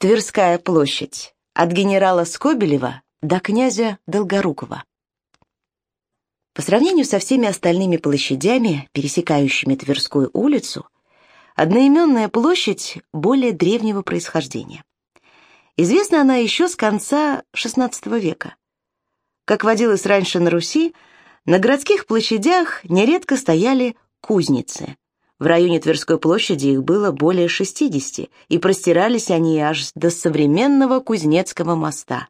Тверская площадь. От генерала Скобелева до князя Долгорукова. По сравнению со всеми остальными площадями, пересекающими Тверскую улицу, одноименная площадь более древнего происхождения. Известна она еще с конца XVI века. Как водилось раньше на Руси, на городских площадях нередко стояли кузницы, в районе Тверской площади их было более 60, и простирались они аж до современного Кузнецкого моста.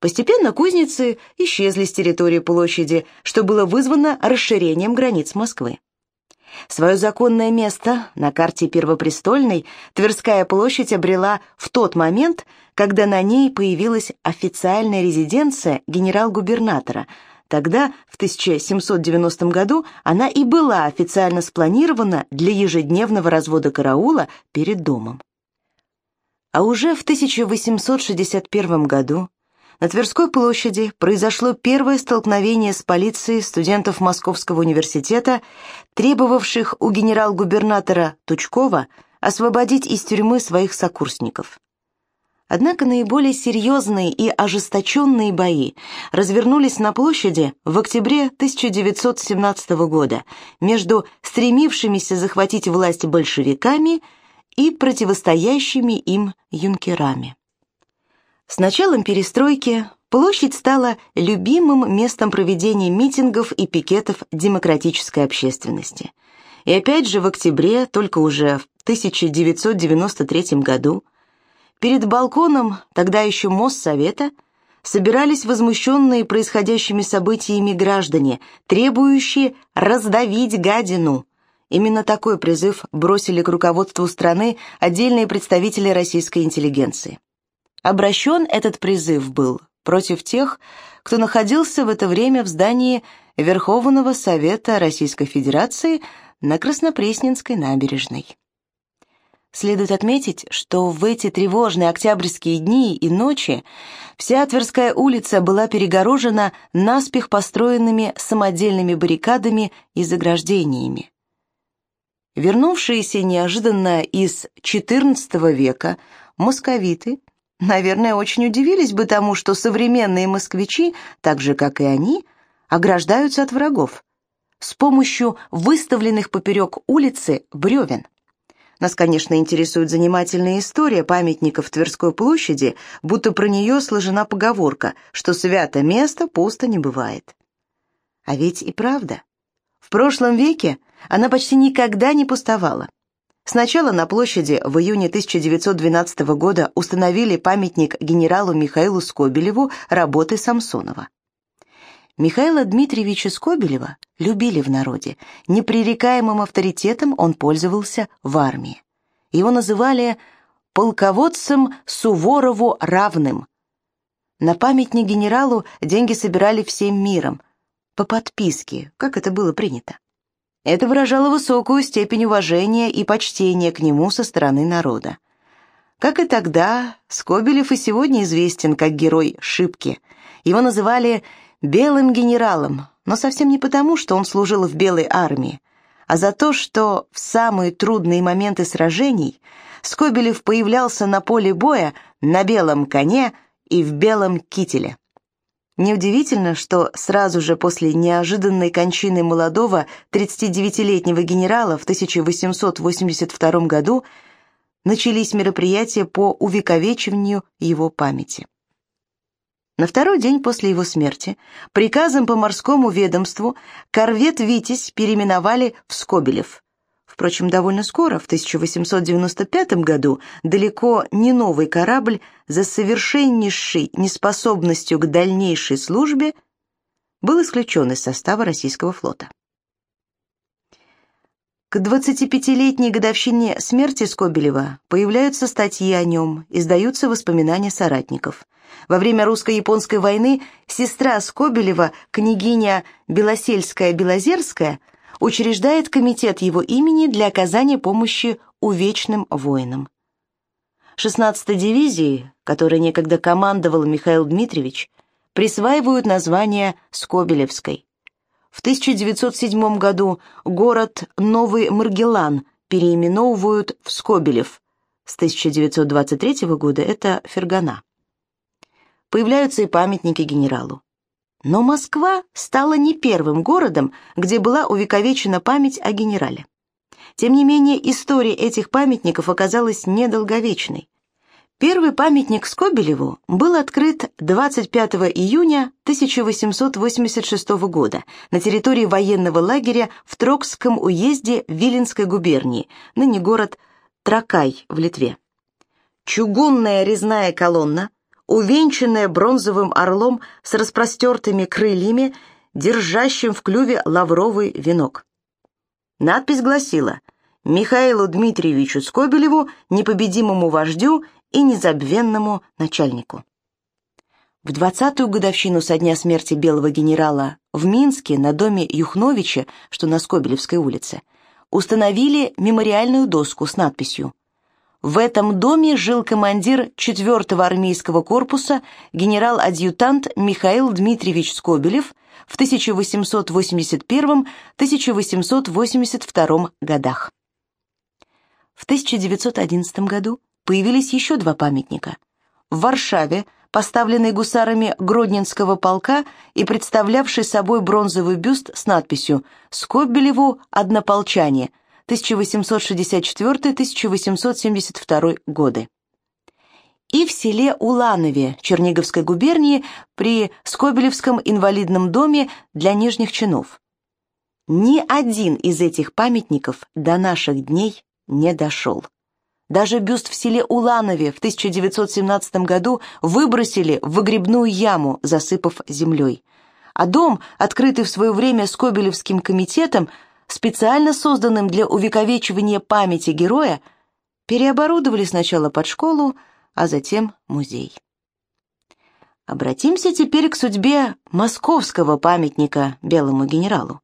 Постепенно кузницы исчезли с территории площади, что было вызвано расширением границ Москвы. Свое законное место на карте Первопрестольной Тверская площадь обрела в тот момент, когда на ней появилась официальная резиденция генерал-губернатора – Тогда, в 1790 году, она и была официально спланирована для ежедневного развода караула перед домом. А уже в 1861 году на Тверской площади произошло первое столкновение с полицией студентов Московского университета, требовавших у генерал-губернатора Тучкова освободить из тюрьмы своих сокурсников. Однако наиболее серьезные и ожесточенные бои развернулись на площади в октябре 1917 года между стремившимися захватить власть большевиками и противостоящими им юнкерами. С началом перестройки площадь стала любимым местом проведения митингов и пикетов демократической общественности. И опять же в октябре, только уже в 1993 году, Перед балконом, тогда еще Моссовета, собирались возмущенные происходящими событиями граждане, требующие раздавить гадину. Именно такой призыв бросили к руководству страны отдельные представители российской интеллигенции. Обращен этот призыв был против тех, кто находился в это время в здании Верховного Совета Российской Федерации на Краснопресненской набережной. Следует отметить, что в эти тревожные октябрьские дни и ночи вся Тверская улица была перегорожена наспех построенными самодельными баррикадами и заграждениями. Вернувшиеся неожиданно из XIV века московиты, наверное, очень удивились бы тому, что современные москвичи, так же, как и они, ограждаются от врагов с помощью выставленных поперек улицы бревен. Нас, конечно, интересует занимательная история памятников Тверской площади, будто про нее сложена поговорка, что свято место пусто не бывает. А ведь и правда. В прошлом веке она почти никогда не пустовала. Сначала на площади в июне 1912 года установили памятник генералу Михаилу Скобелеву работы Самсонова. Михаила Дмитриевича Скобелева любили в народе. Непререкаемым авторитетом он пользовался в армии. Его называли полководцем Суворову равным. На памятник генералу деньги собирали всем миром, по подписке, как это было принято. Это выражало высокую степень уважения и почтения к нему со стороны народа. Как и тогда, Скобелев и сегодня известен как герой Шибки. Его называли белым генералом, но совсем не потому, что он служил в белой армии, а за то, что в самые трудные моменты сражений Скобелев появлялся на поле боя на белом коне и в белом кителе. Неудивительно, что сразу же после неожиданной кончины молодого 39-летнего генерала в 1882 году начались мероприятия по увековечиванию его памяти. На второй день после его смерти приказом по морскому ведомству корвет «Витязь» переименовали в «Скобелев». Впрочем, довольно скоро, в 1895 году, далеко не новый корабль за совершеннейшей неспособностью к дальнейшей службе был исключен из состава российского флота. К 25-летней годовщине смерти Скобелева появляются статьи о нем, издаются воспоминания соратников. Во время русско-японской войны сестра Скобелева, княгиня Белосельская-Белозерская, учреждает комитет его имени для оказания помощи увечным воинам. 16-й дивизии, которой некогда командовал Михаил Дмитриевич, присваивают название Скобелевской. В 1907 году город Новый Маргелан переименовывают в Скобелев, с 1923 года это Фергана. Появляются и памятники генералу. Но Москва стала не первым городом, где была увековечена память о генерале. Тем не менее, история этих памятников оказалась недолговечной. Первый памятник Скобелеву был открыт 25 июня 1886 года на территории военного лагеря в Трокском уезде Виленской губернии, ныне город Тракай в Литве. Чугунная резная колонна увенчанная бронзовым орлом с распростертыми крыльями, держащим в клюве лавровый венок. Надпись гласила «Михаилу Дмитриевичу Скобелеву, непобедимому вождю и незабвенному начальнику». В двадцатую годовщину со дня смерти белого генерала в Минске на доме Юхновича, что на Скобелевской улице, установили мемориальную доску с надписью в этом доме жил командир 4-го армейского корпуса генерал-адъютант Михаил Дмитриевич Скобелев в 1881-1882 годах. В 1911 году появились еще два памятника. В Варшаве, поставленный гусарами Гродненского полка и представлявший собой бронзовый бюст с надписью «Скобелеву однополчане», 1864-1872 годы. И в селе Уланове Черниговской губернии при Скобелевском инвалидном доме для нижних чинов. Ни один из этих памятников до наших дней не дошел. Даже бюст в селе Уланове в 1917 году выбросили в выгребную яму, засыпав землей. А дом, открытый в свое время Скобелевским комитетом, специально созданным для увековечивания памяти героя, переоборудовали сначала под школу, а затем музей. Обратимся теперь к судьбе московского памятника белому генералу.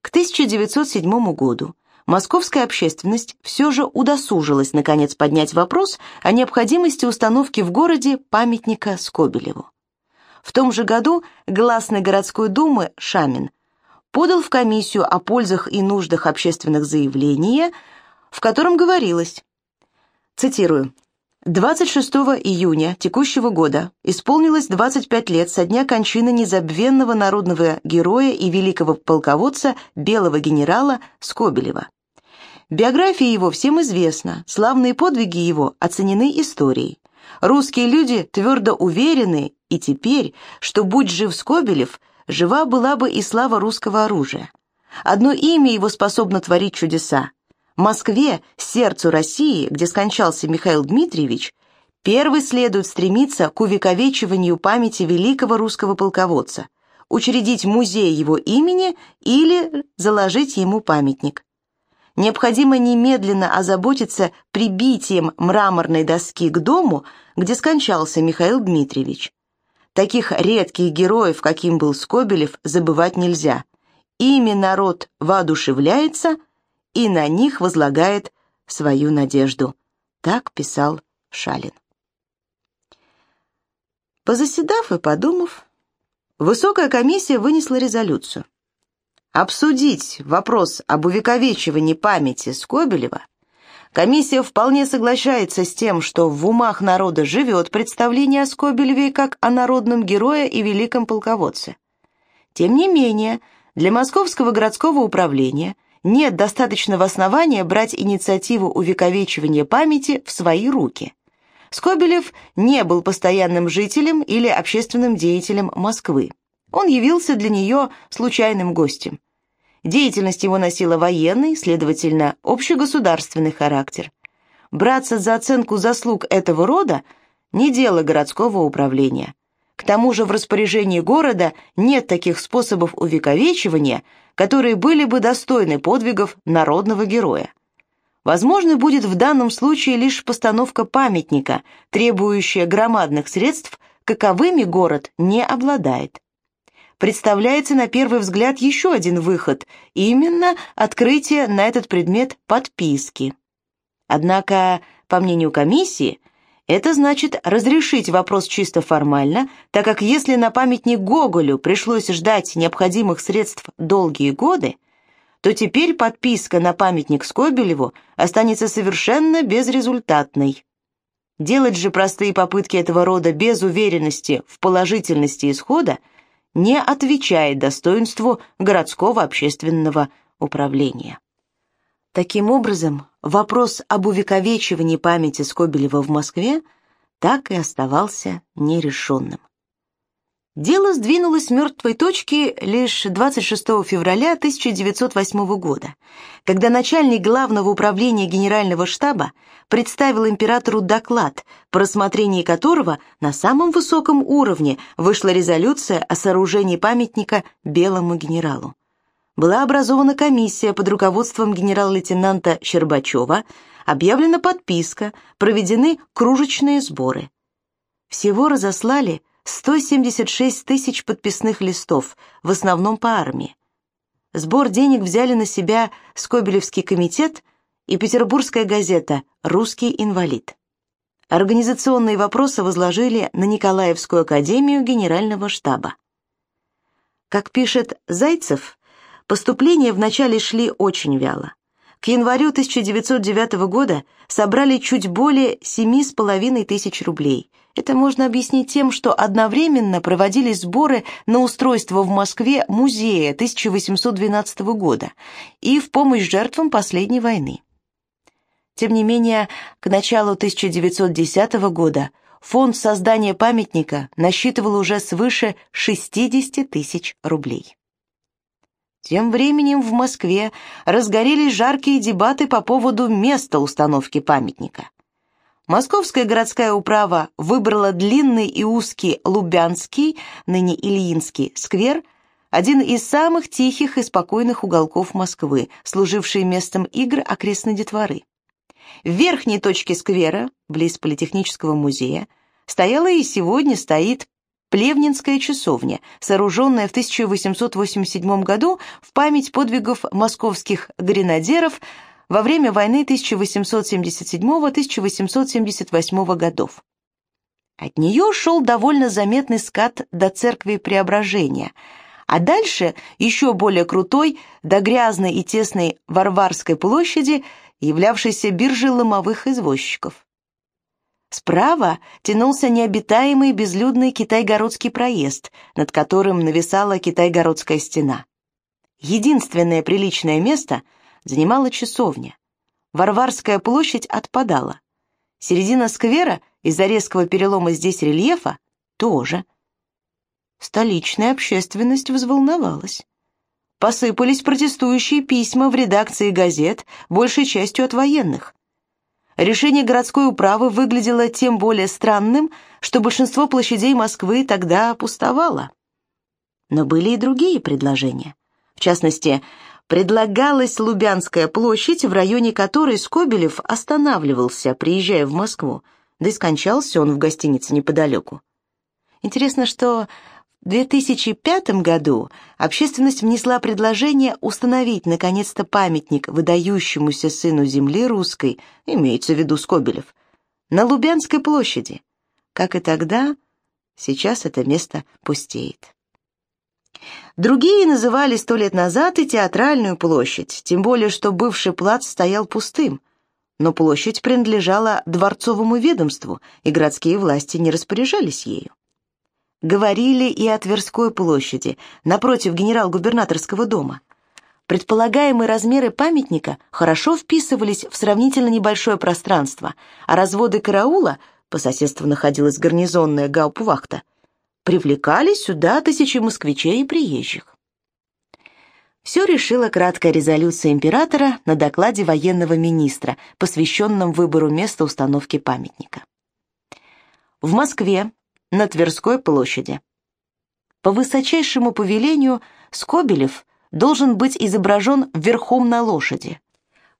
К 1907 году московская общественность все же удосужилась наконец поднять вопрос о необходимости установки в городе памятника Скобелеву. В том же году гласный городской думы Шамин подал в комиссию о пользах и нуждах общественных заявление, в котором говорилось, цитирую, 26 июня текущего года исполнилось 25 лет со дня кончины незабвенного народного героя и великого полководца белого генерала Скобелева. Биография его всем известна, славные подвиги его оценены историей. Русские люди твердо уверены и теперь, что будь жив Скобелев, жива была бы и слава русского оружия. Одно имя его способно творить чудеса. Москве, сердцу России, где скончался Михаил Дмитриевич, первый следует стремиться к увековечиванию памяти великого русского полководца, учредить музей его имени или заложить ему памятник. Необходимо немедленно озаботиться прибитием мраморной доски к дому, где скончался Михаил Дмитриевич. Таких редких героев, каким был Скобелев, забывать нельзя. Ими народ воодушевляется и на них возлагает свою надежду. Так писал Шалин. Позаседав и подумав, высокая комиссия вынесла резолюцию. Обсудить вопрос об увековечивании памяти Скобелева – Комиссия вполне соглашается с тем, что в умах народа живет представление о Скобелеве как о народном герое и великом полководце. Тем не менее, для Московского городского управления нет достаточного основания брать инициативу увековечивания памяти в свои руки. Скобелев не был постоянным жителем или общественным деятелем Москвы. Он явился для нее случайным гостем. Деятельность его носила военный, следовательно, общегосударственный характер. Браться за оценку заслуг этого рода – не дело городского управления. К тому же в распоряжении города нет таких способов увековечивания, которые были бы достойны подвигов народного героя. Возможно, будет в данном случае лишь постановка памятника, требующая громадных средств, каковыми город не обладает представляется на первый взгляд еще один выход, именно открытие на этот предмет подписки. Однако, по мнению комиссии, это значит разрешить вопрос чисто формально, так как если на памятник Гоголю пришлось ждать необходимых средств долгие годы, то теперь подписка на памятник Скобелеву останется совершенно безрезультатной. Делать же простые попытки этого рода без уверенности в положительности исхода не отвечает достоинству городского общественного управления. Таким образом, вопрос об увековечивании памяти Скобелева в Москве так и оставался нерешенным. Дело сдвинулось с мертвой точки лишь 26 февраля 1908 года, когда начальник главного управления генерального штаба представил императору доклад, по рассмотрении которого на самом высоком уровне вышла резолюция о сооружении памятника белому генералу. Была образована комиссия под руководством генерал-лейтенанта Щербачева, объявлена подписка, проведены кружечные сборы. Всего разослали 176 тысяч подписных листов, в основном по армии. Сбор денег взяли на себя Скобелевский комитет и петербургская газета «Русский инвалид». Организационные вопросы возложили на Николаевскую академию генерального штаба. Как пишет Зайцев, поступления вначале шли очень вяло. К январю 1909 года собрали чуть более 7,5 тысяч рублей – это можно объяснить тем, что одновременно проводились сборы на устройство в Москве музея 1812 года и в помощь жертвам последней войны. Тем не менее, к началу 1910 года фонд создания памятника насчитывал уже свыше 60 тысяч рублей. Тем временем в Москве разгорелись жаркие дебаты по поводу места установки памятника. Московская городская управа выбрала длинный и узкий Лубянский, ныне Ильинский, сквер, один из самых тихих и спокойных уголков Москвы, служивший местом игр окрестной детворы. В верхней точке сквера, близ Политехнического музея, стояла и сегодня стоит Плевнинская часовня, сооруженная в 1887 году в память подвигов московских гренадеров во время войны 1877-1878 годов. От нее шел довольно заметный скат до церкви Преображения, а дальше еще более крутой до грязной и тесной Варварской площади, являвшейся биржей ломовых извозчиков. Справа тянулся необитаемый безлюдный Китайгородский проезд, над которым нависала Китайгородская стена. Единственное приличное место — занимала часовня. Варварская площадь отпадала. Середина сквера из-за резкого перелома здесь рельефа тоже. Столичная общественность взволновалась. Посыпались протестующие письма в редакции газет, большей частью от военных. Решение городской управы выглядело тем более странным, что большинство площадей Москвы тогда пустовало. Но были и другие предложения. В частности, предлагалась Лубянская площадь, в районе которой Скобелев останавливался, приезжая в Москву, да и скончался он в гостинице неподалеку. Интересно, что в 2005 году общественность внесла предложение установить, наконец-то, памятник выдающемуся сыну земли русской, имеется в виду Скобелев, на Лубянской площади. Как и тогда, сейчас это место пустеет. Другие называли сто лет назад и театральную площадь, тем более что бывший плац стоял пустым. Но площадь принадлежала дворцовому ведомству, и городские власти не распоряжались ею. Говорили и о Тверской площади, напротив генерал-губернаторского дома. Предполагаемые размеры памятника хорошо вписывались в сравнительно небольшое пространство, а разводы караула, по соседству находилась гарнизонная гаупвахта, привлекали сюда тысячи москвичей и приезжих. Все решила краткая резолюция императора на докладе военного министра, посвященном выбору места установки памятника. В Москве, на Тверской площади. По высочайшему повелению Скобелев должен быть изображен верхом на лошади.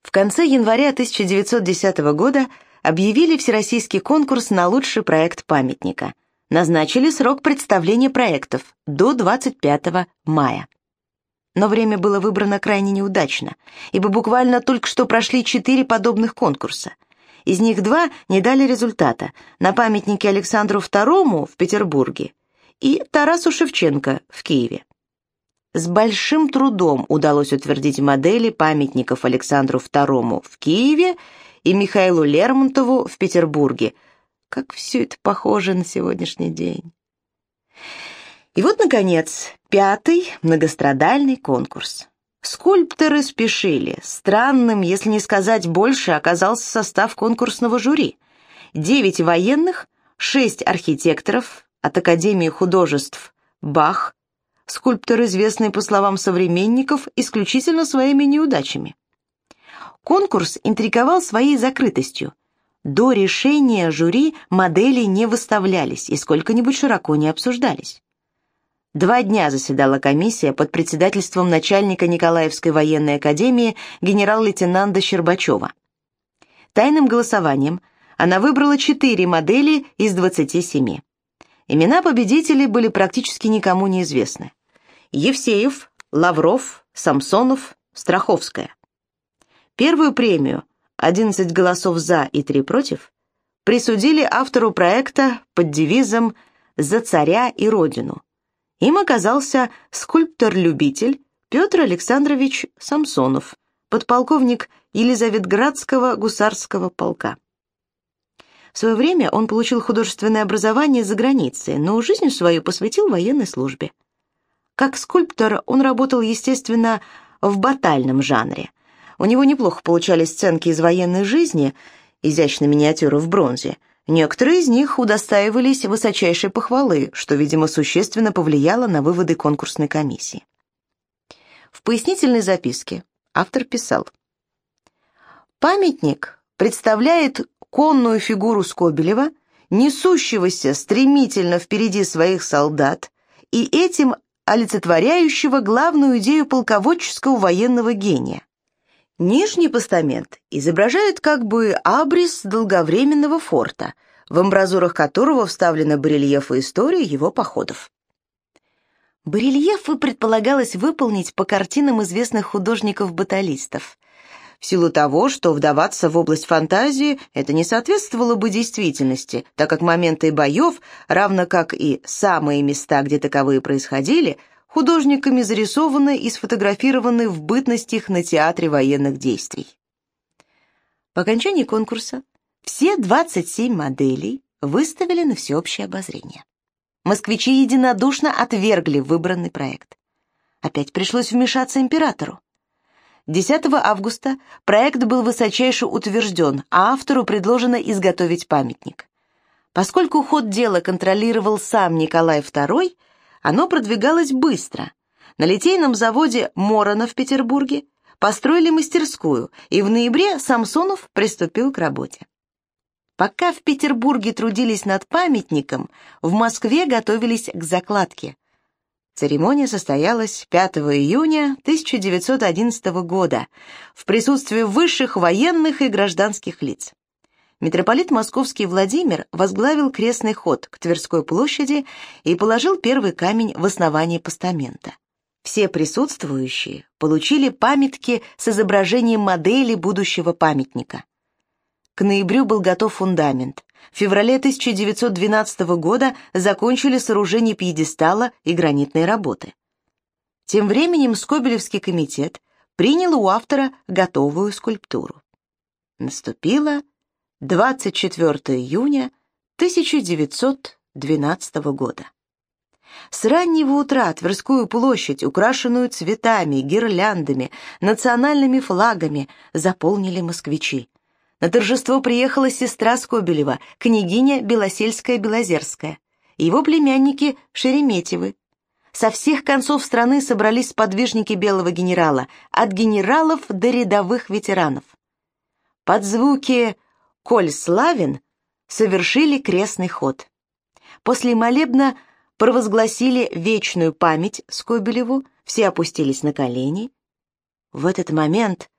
В конце января 1910 года объявили всероссийский конкурс на лучший проект памятника – назначили срок представления проектов до 25 мая. Но время было выбрано крайне неудачно, ибо буквально только что прошли четыре подобных конкурса. Из них два не дали результата на памятнике Александру II в Петербурге и Тарасу Шевченко в Киеве. с большим трудом удалось утвердить модели памятников Александру II в Киеве и Михаилу Лермонтову в Петербурге. Как все это похоже на сегодняшний день. И вот, наконец, пятый многострадальный конкурс. Скульпторы спешили. Странным, если не сказать больше, оказался состав конкурсного жюри. Девять военных, шесть архитекторов от Академии художеств Бах, скульптор, известный, по словам современников, исключительно своими неудачами. Конкурс интриговал своей закрытостью. До решения жюри модели не выставлялись и сколько-нибудь широко не обсуждались. Два дня заседала комиссия под председательством начальника Николаевской военной академии генерал-лейтенанта Щербачева. Тайным голосованием она выбрала четыре модели из 27. Имена победителей были практически никому неизвестны. Евсеев, Лавров, Самсонов, Страховская. Первую премию, 11 голосов «за» и 3 «против», присудили автору проекта под девизом «За царя и родину», им оказался скульптор-любитель Петр Александрович Самсонов, подполковник Елизаветградского гусарского полка. В свое время он получил художественное образование за границей, но жизнь свою посвятил военной службе. Как скульптор он работал, естественно, в батальном жанре. У него неплохо получались сценки из военной жизни, изящные миниатюры в бронзе – Некоторые из них удостаивались высочайшей похвалы, что, видимо, существенно повлияло на выводы конкурсной комиссии. В пояснительной записке автор писал «Памятник представляет конную фигуру Скобелева, несущегося стремительно впереди своих солдат и этим олицетворяющего главную идею полководческого военного гения. Нижний постамент изображает как бы абрис долговременного форта, в амбразурах которого вставлены барельефы истории его походов. Барельефы предполагалось выполнить по картинам известных художников-баталистов. В силу того, что вдаваться в область фантазии это не соответствовало бы действительности, так как моменты боев, равно как и самые места, где таковые происходили, художниками зарисованы и сфотографированы в бытность их на театре военных действий. По окончании конкурса все 27 моделей выставили на всеобщее обозрение. Москвичи единодушно отвергли выбранный проект. Опять пришлось вмешаться императору. 10 августа проект был высочайше утвержден, а автору предложено изготовить памятник. Поскольку ход дела контролировал сам Николай II, оно продвигалось быстро. На литейном заводе Морона в Петербурге построили мастерскую, и в ноябре Самсонов приступил к работе. Пока в Петербурге трудились над памятником, в Москве готовились к закладке. Церемония состоялась 5 июня 1911 года в присутствии высших военных и гражданских лиц митрополит Московский Владимир возглавил крестный ход к Тверской площади и положил первый камень в основании постамента. Все присутствующие получили памятки с изображением модели будущего памятника. К ноябрю был готов фундамент. В феврале 1912 года закончили сооружение пьедестала и гранитные работы. Тем временем Скобелевский комитет принял у автора готовую скульптуру. Наступила 24 июня 1912 года. С раннего утра Тверскую площадь, украшенную цветами, гирляндами, национальными флагами, заполнили москвичи. На торжество приехала сестра Скобелева, княгиня Белосельская-Белозерская, его племянники Шереметьевы. Со всех концов страны собрались сподвижники белого генерала, от генералов до рядовых ветеранов. Под звуки коль славен, совершили крестный ход. После молебна провозгласили вечную память Скобелеву, все опустились на колени. В этот момент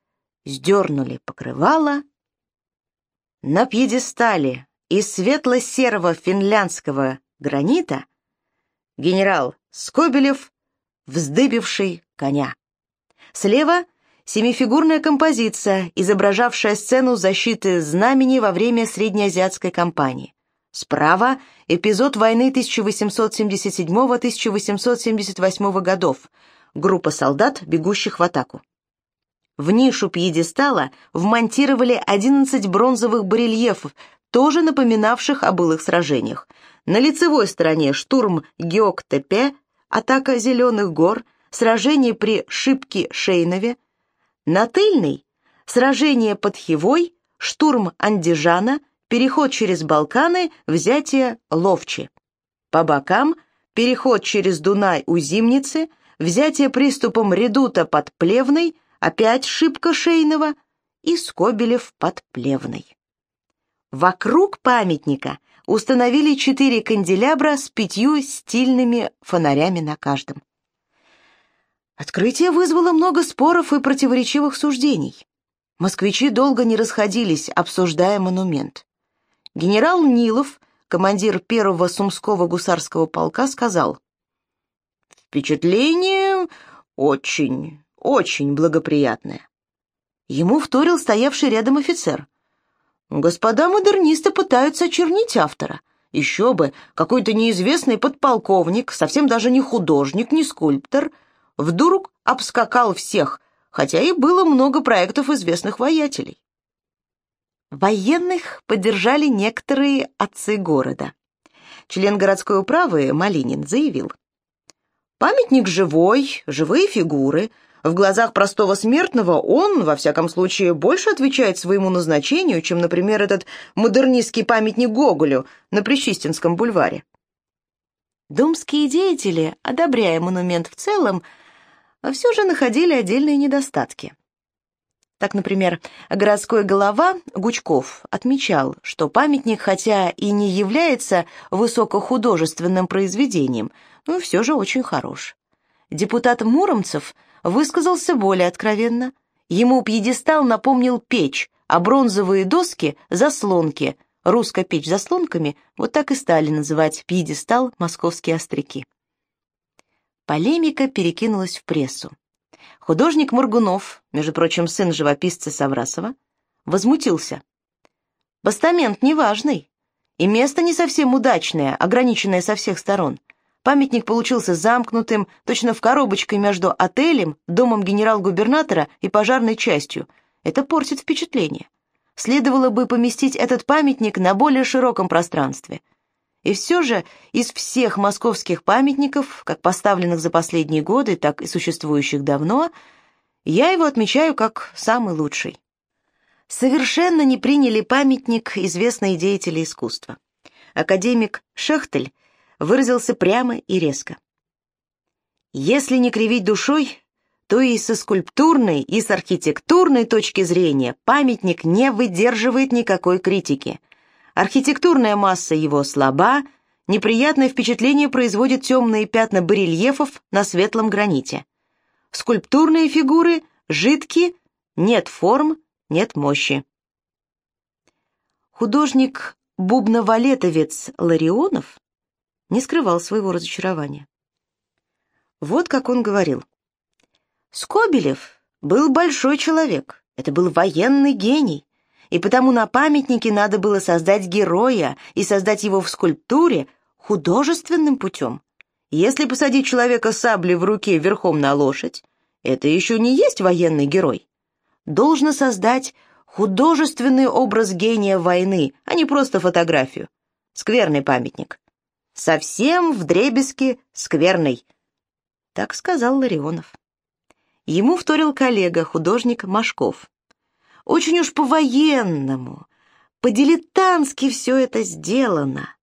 сдернули покрывало. На пьедестале из светло-серого финляндского гранита генерал Скобелев, вздыбивший коня. Слева Семифигурная композиция, изображавшая сцену защиты знамени во время среднеазиатской кампании. Справа – эпизод войны 1877-1878 годов. группа солдат, бегущих в атаку. В нишу пьедестала вмонтировали 11 бронзовых барельефов, тоже напоминавших о былых сражениях. На лицевой стороне штурм Геоктепе, атака Зеленых гор, сражение при Шибке-Шейнове. На тыльной – сражение под Хивой, штурм Андижана, переход через Балканы, взятие Ловчи. По бокам – переход через Дунай у Зимницы, взятие приступом Редута под Плевной – опять шибка шейного и Скобелев под Плевной. Вокруг памятника установили четыре канделябра с пятью стильными фонарями на каждом. Открытие вызвало много споров и противоречивых суждений. Москвичи долго не расходились, обсуждая монумент. Генерал Нилов, командир первого Сумского гусарского полка, сказал, «Впечатление очень, очень благоприятное. Ему вторил стоявший рядом офицер. Господа модернисты пытаются очернить автора. Еще бы, какой-то неизвестный подполковник, совсем даже не художник, не скульптор, вдруг обскакал всех, хотя и было много проектов известных воятелей. Военных поддержали некоторые отцы города. Член городской управы Малинин заявил. «Памятник живой, живые фигуры, в глазах простого смертного он, во всяком случае, больше отвечает своему назначению, чем, например, этот модернистский памятник Гоголю на Причистинском бульваре. Думские деятели, одобряя монумент в целом, все же находили отдельные недостатки. Так, например, городской голова Гучков отмечал, что памятник, хотя и не является высокохудожественным произведением, но все же очень хорош. Депутат Муромцев – высказался более откровенно. Ему пьедестал напомнил печь, а бронзовые доски — заслонки. Русская печь заслонками — вот так и стали называть пьедестал московские остряки. Полемика перекинулась в прессу. Художник Мургунов, между прочим, сын живописца Саврасова, возмутился. «Постамент неважный, и место не совсем удачное, ограниченное со всех сторон. Памятник получился замкнутым, точно в коробочке между отелем, домом генерал-губернатора и пожарной частью. Это портит впечатление. Следовало бы поместить этот памятник на более широком пространстве. И все же из всех московских памятников, как поставленных за последние годы, так и существующих давно, я его отмечаю как самый лучший. Совершенно не приняли памятник известные деятели искусства. Академик Шехтель выразился прямо и резко. Если не кривить душой, то и со скульптурной, и с архитектурной точки зрения памятник не выдерживает никакой критики. Архитектурная масса его слаба, неприятное впечатление производит темные пятна барельефов на светлом граните. Скульптурные фигуры жидки, нет форм, нет мощи. Художник бубновалетовец Ларионов не скрывал своего разочарования. Вот как он говорил. «Скобелев был большой человек, это был военный гений, и потому на памятнике надо было создать героя и создать его в скульптуре художественным путем. Если посадить человека саблей в руке верхом на лошадь, это еще не есть военный герой. Должно создать художественный образ гения войны, а не просто фотографию. Скверный памятник совсем вдребезги скверный», — так сказал Ларионов. Ему вторил коллега, художник Машков. «Очень уж по-военному, по-дилетантски все это сделано.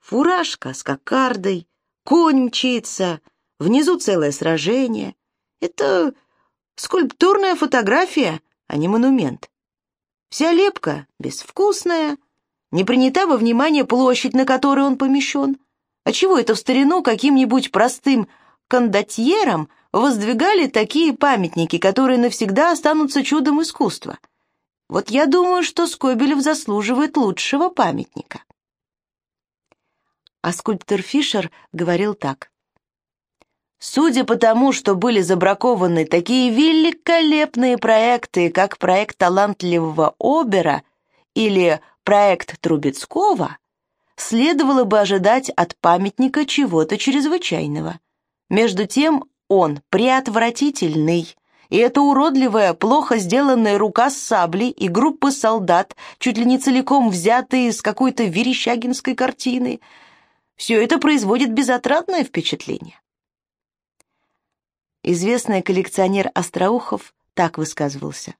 Фуражка с кокардой, конь мчится, внизу целое сражение. Это скульптурная фотография, а не монумент. Вся лепка безвкусная, не принята во внимание площадь, на которой он помещен. А чего это в старину каким-нибудь простым кондотьерам воздвигали такие памятники, которые навсегда останутся чудом искусства? Вот я думаю, что Скобелев заслуживает лучшего памятника. А скульптор Фишер говорил так. Судя по тому, что были забракованы такие великолепные проекты, как проект талантливого Обера или проект Трубецкого, следовало бы ожидать от памятника чего-то чрезвычайного. Между тем он преотвратительный. И эта уродливая, плохо сделанная рука с саблей и группа солдат, чуть ли не целиком взятые из какой-то верещагинской картины, все это производит безотрадное впечатление. Известный коллекционер Остроухов так высказывался.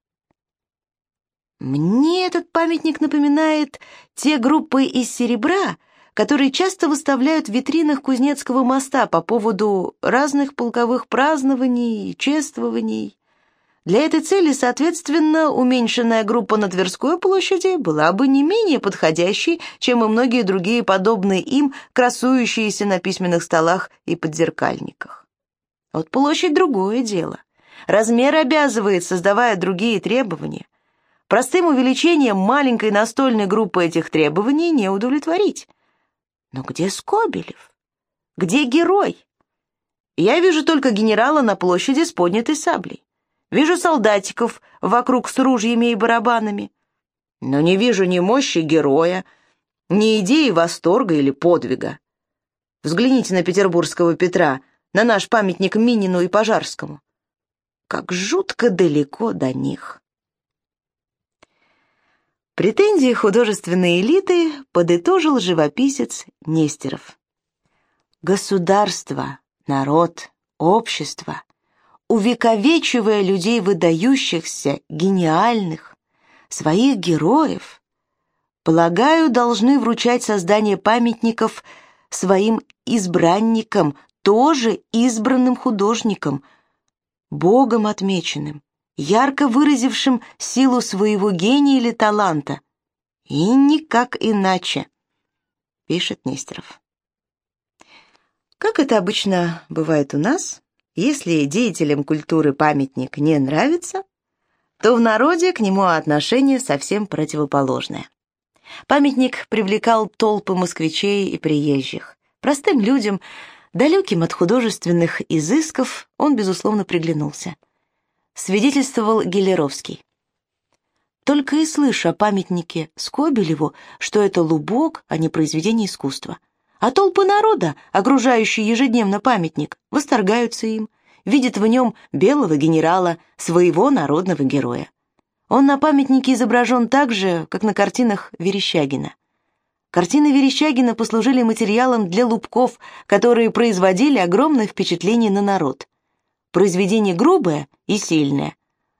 «Мне этот памятник напоминает те группы из серебра, которые часто выставляют в витринах Кузнецкого моста по поводу разных полковых празднований и чествований. Для этой цели, соответственно, уменьшенная группа на Тверской площади была бы не менее подходящей, чем и многие другие подобные им, красующиеся на письменных столах и подзеркальниках. Вот площадь — другое дело. Размер обязывает, создавая другие требования. Простым увеличением маленькой настольной группы этих требований не удовлетворить. Но где Скобелев? Где герой? Я вижу только генерала на площади с поднятой саблей. Вижу солдатиков вокруг с ружьями и барабанами. Но не вижу ни мощи героя, ни идеи восторга или подвига. Взгляните на петербургского Петра, на наш памятник Минину и Пожарскому. Как жутко далеко до них. Претензии художественной элиты подытожил живописец Нестеров. Государство, народ, общество увековечивая людей выдающихся, гениальных, своих героев, полагаю, должны вручать создание памятников своим избранникам, тоже избранным художникам, Богом отмеченным, ярко выразившим силу своего гения или таланта. И никак иначе, пишет Нестеров. Как это обычно бывает у нас, если деятелям культуры памятник не нравится, то в народе к нему отношение совсем противоположное. Памятник привлекал толпы москвичей и приезжих. Простым людям, далеким от художественных изысков, он, безусловно, приглянулся. Свидетельствовал Гелеровский. Только и слыша о памятнике Скобелеву, что это лубок, а не произведение искусства – а толпы народа, окружающие ежедневно памятник, восторгаются им, видят в нем белого генерала, своего народного героя. Он на памятнике изображен так же, как на картинах Верещагина. Картины Верещагина послужили материалом для лубков, которые производили огромное впечатление на народ. Произведение грубое и сильное.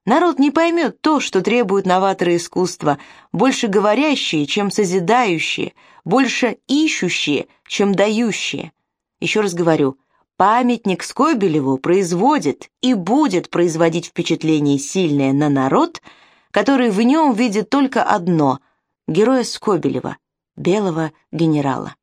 Народ не поймет то, что требуют новаторы искусства, больше говорящие, чем созидающие, больше ищущие, чем дающие. Еще раз говорю, памятник Скобелеву производит и будет производить впечатление сильное на народ, который в нем видит только одно — героя Скобелева, белого генерала.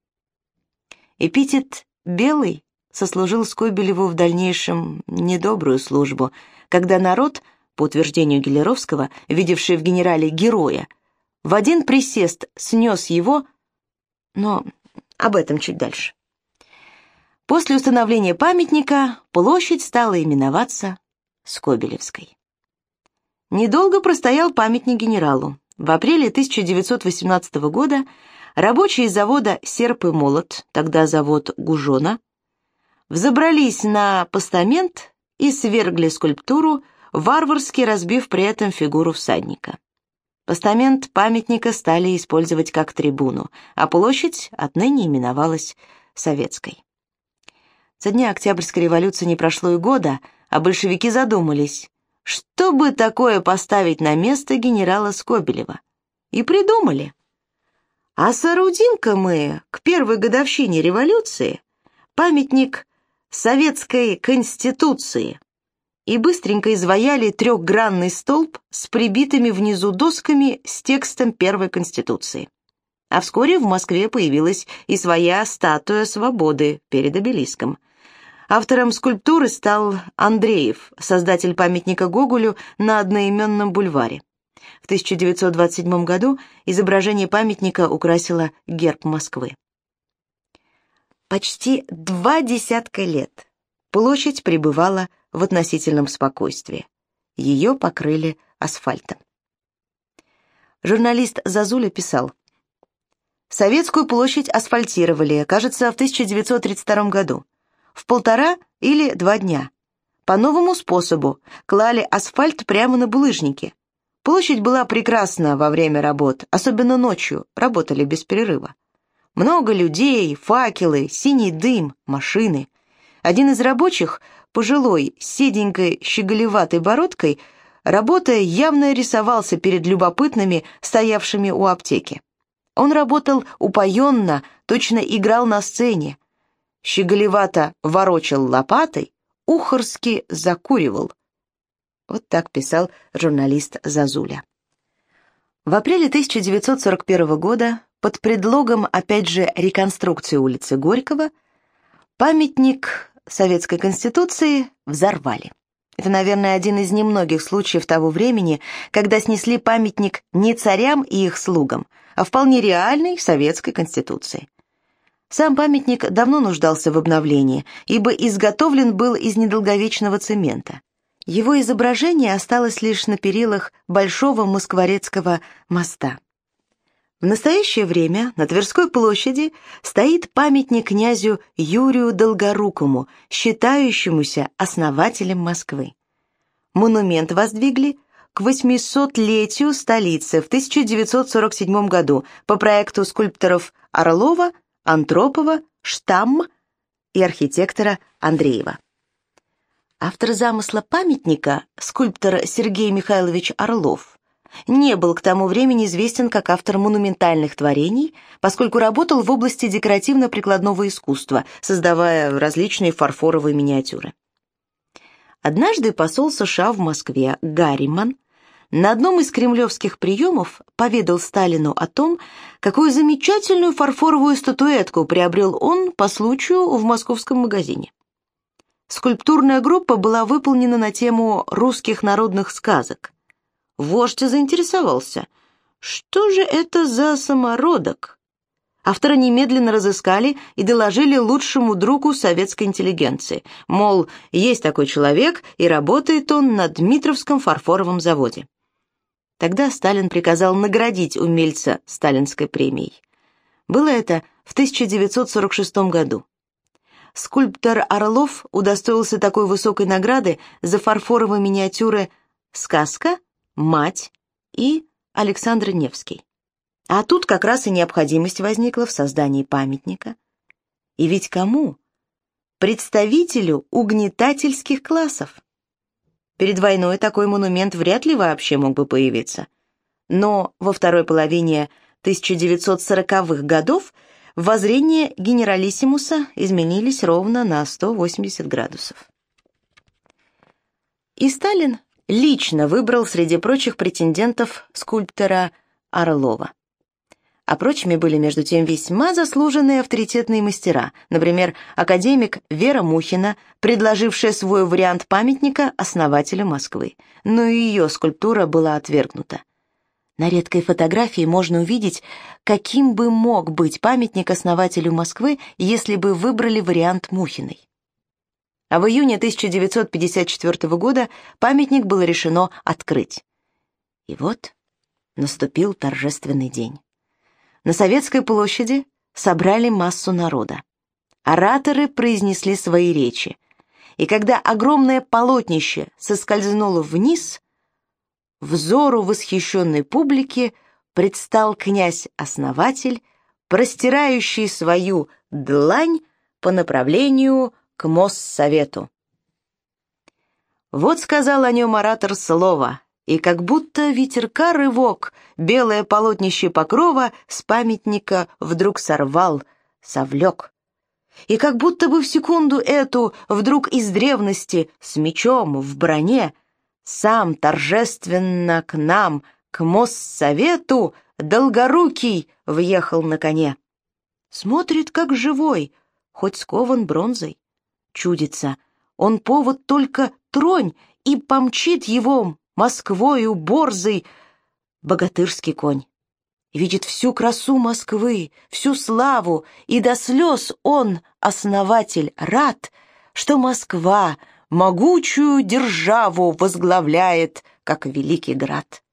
Эпитет «белый» сослужил Скобелеву в дальнейшем недобрую службу, когда народ, по утверждению Гелеровского, видевший в генерале героя, в один присест снес его но об этом чуть дальше. После установления памятника площадь стала именоваться Скобелевской. Недолго простоял памятник генералу. В апреле 1918 года рабочие завода «Серп и молот», тогда завод Гужона, взобрались на постамент и свергли скульптуру, варварски разбив при этом фигуру всадника. Постамент памятника стали использовать как трибуну, а площадь отныне именовалась Советской. Со дня Октябрьской революции не прошло и года, а большевики задумались, что бы такое поставить на место генерала Скобелева. И придумали. А соорудим-ка мы к первой годовщине революции памятник Советской Конституции и быстренько изваяли трехгранный столб с прибитыми внизу досками с текстом Первой Конституции. А вскоре в Москве появилась и своя статуя свободы перед обелиском. Автором скульптуры стал Андреев, создатель памятника Гоголю на одноименном бульваре. В 1927 году изображение памятника украсило герб Москвы. Почти два десятка лет площадь пребывала в относительном спокойствии. Ее покрыли асфальтом. Журналист Зазуля писал, «Советскую площадь асфальтировали, кажется, в 1932 году, в полтора или два дня. по новому способу, клали асфальт прямо на булыжники. Площадь была прекрасна во время работ, особенно ночью, работали без перерыва. Много людей, факелы, синий дым, машины. Один из рабочих, пожилой, с седенькой, щеголеватой бородкой, работая, явно рисовался перед любопытными, стоявшими у аптеки. Он работал упоенно, точно играл на сцене. Щеголевато ворочал лопатой, ухорски закуривал. Вот так писал журналист Зазуля. В апреле 1941 года под предлогом, опять же, реконструкции улицы Горького, памятник Советской Конституции взорвали. Это, наверное, один из немногих случаев того времени, когда снесли памятник не царям и их слугам, а вполне реальной Советской Конституции. Сам памятник давно нуждался в обновлении, ибо изготовлен был из недолговечного цемента. Его изображение осталось лишь на перилах Большого Москворецкого моста. В настоящее время на Тверской площади стоит памятник князю Юрию Долгорукому, считающемуся основателем Москвы. Монумент воздвигли к 800-летию столицы в 1947 году по проекту скульпторов Орлова, Антропова, Штамм и архитектора Андреева. Автор замысла памятника, скульптор Сергей Михайлович Орлов – не был к тому времени известен как автор монументальных творений, поскольку работал в области декоративно-прикладного искусства, создавая различные фарфоровые миниатюры. Однажды посол США в Москве Гарриман на одном из кремлевских приемов поведал Сталину о том, какую замечательную фарфоровую статуэтку приобрел он по случаю в московском магазине. Скульптурная группа была выполнена на тему русских народных сказок – Вождь заинтересовался. Что же это за самородок? Автора немедленно разыскали и доложили лучшему другу советской интеллигенции. Мол, есть такой человек, и работает он на Дмитровском фарфоровом заводе. Тогда Сталин приказал наградить умельца сталинской премией. Было это в 1946 году. Скульптор Орлов удостоился такой высокой награды за фарфоровые миниатюры «Сказка», мать и Александр Невский. А тут как раз и необходимость возникла в создании памятника. И ведь кому? Представителю угнетательских классов. Перед войной такой монумент вряд ли вообще мог бы появиться. Но во второй половине 1940-х годов воззрения генералиссимуса изменились ровно на 180 градусов. И Сталин лично выбрал среди прочих претендентов скульптора Орлова. А прочими были, между тем, весьма заслуженные авторитетные мастера, например, академик Вера Мухина, предложившая свой вариант памятника основателю Москвы, но и ее скульптура была отвергнута. На редкой фотографии можно увидеть, каким бы мог быть памятник основателю Москвы, если бы выбрали вариант Мухиной а в июне 1954 года памятник было решено открыть. И вот наступил торжественный день. На Советской площади собрали массу народа. Ораторы произнесли свои речи, и когда огромное полотнище соскользнуло вниз, взору восхищенной публики предстал князь-основатель, простирающий свою длань по направлению к Моссовету. Вот сказал о нем оратор слово, и как будто ветерка рывок, белое полотнище покрова с памятника вдруг сорвал, совлек. И как будто бы в секунду эту вдруг из древности с мечом в броне сам торжественно к нам, к Моссовету, долгорукий въехал на коне. Смотрит, как живой, хоть скован бронзой чудится. Он повод только тронь, и помчит его Москвою борзый богатырский конь. Видит всю красу Москвы, всю славу, и до слез он, основатель, рад, что Москва могучую державу возглавляет, как великий град.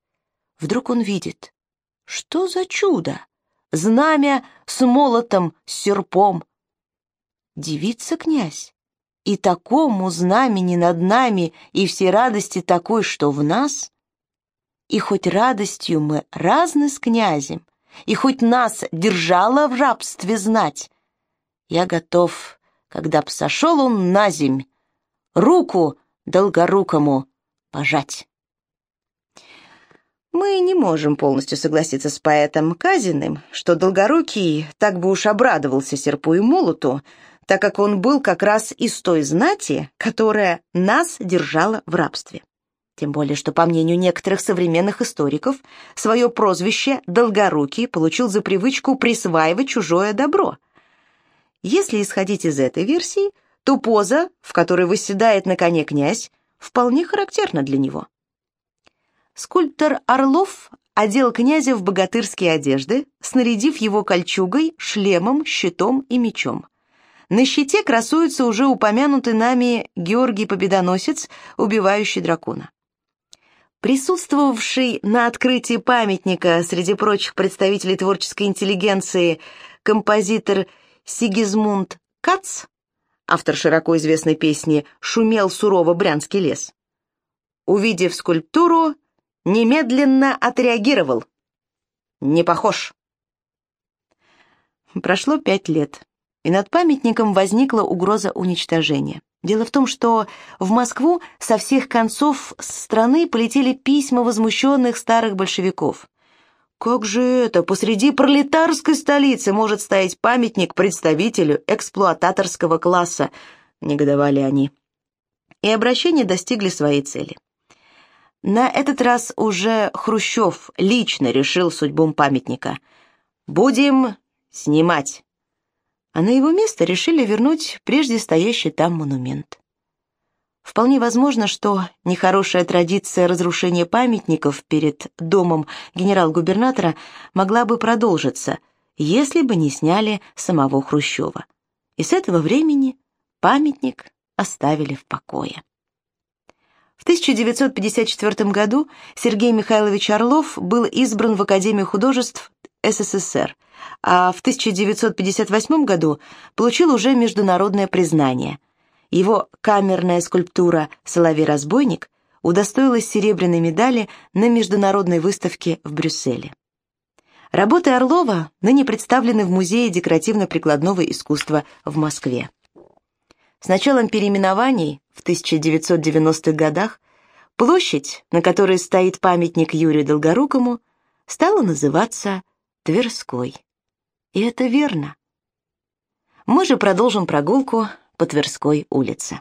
Вдруг он видит, что за чудо! Знамя с молотом, с серпом. Девица князь, и такому знамени над нами, и все радости такой, что в нас? И хоть радостью мы разны с князем, и хоть нас держало в рабстве знать, я готов, когда б сошел он на земь, руку долгорукому пожать. Мы не можем полностью согласиться с поэтом Казиным, что Долгорукий так бы уж обрадовался серпу и молоту, так как он был как раз из той знати, которая нас держала в рабстве. Тем более, что, по мнению некоторых современных историков, свое прозвище «Долгорукий» получил за привычку присваивать чужое добро. Если исходить из этой версии, то поза, в которой восседает на коне князь, вполне характерна для него. Скульптор Орлов одел князя в богатырские одежды, снарядив его кольчугой, шлемом, щитом и мечом. На щите красуется уже упомянутый нами Георгий Победоносец, убивающий дракона. Присутствовавший на открытии памятника среди прочих представителей творческой интеллигенции композитор Сигизмунд Кац, автор широко известной песни «Шумел сурово Брянский лес», увидев скульптуру, немедленно отреагировал. «Не похож». Прошло пять лет, и над памятником возникла угроза уничтожения. Дело в том, что в Москву со всех концов страны полетели письма возмущенных старых большевиков. «Как же это посреди пролетарской столицы может стоять памятник представителю эксплуататорского класса?» — негодовали они. И обращения достигли своей цели. На этот раз уже Хрущев лично решил судьбу памятника. «Будем снимать» а на его место решили вернуть прежде стоящий там монумент. Вполне возможно, что нехорошая традиция разрушения памятников перед домом генерал-губернатора могла бы продолжиться, если бы не сняли самого Хрущева. И с этого времени памятник оставили в покое. В 1954 году Сергей Михайлович Орлов был избран в Академию художеств СССР, а в 1958 году получил уже международное признание. Его камерная скульптура «Соловей-разбойник» удостоилась серебряной медали на международной выставке в Брюсселе. Работы Орлова ныне представлены в Музее декоративно-прикладного искусства в Москве. С началом переименований в 1990-х годах площадь, на которой стоит памятник Юрию Долгорукому, стала называться Тверской. И это верно. Мы же продолжим прогулку по Тверской улице.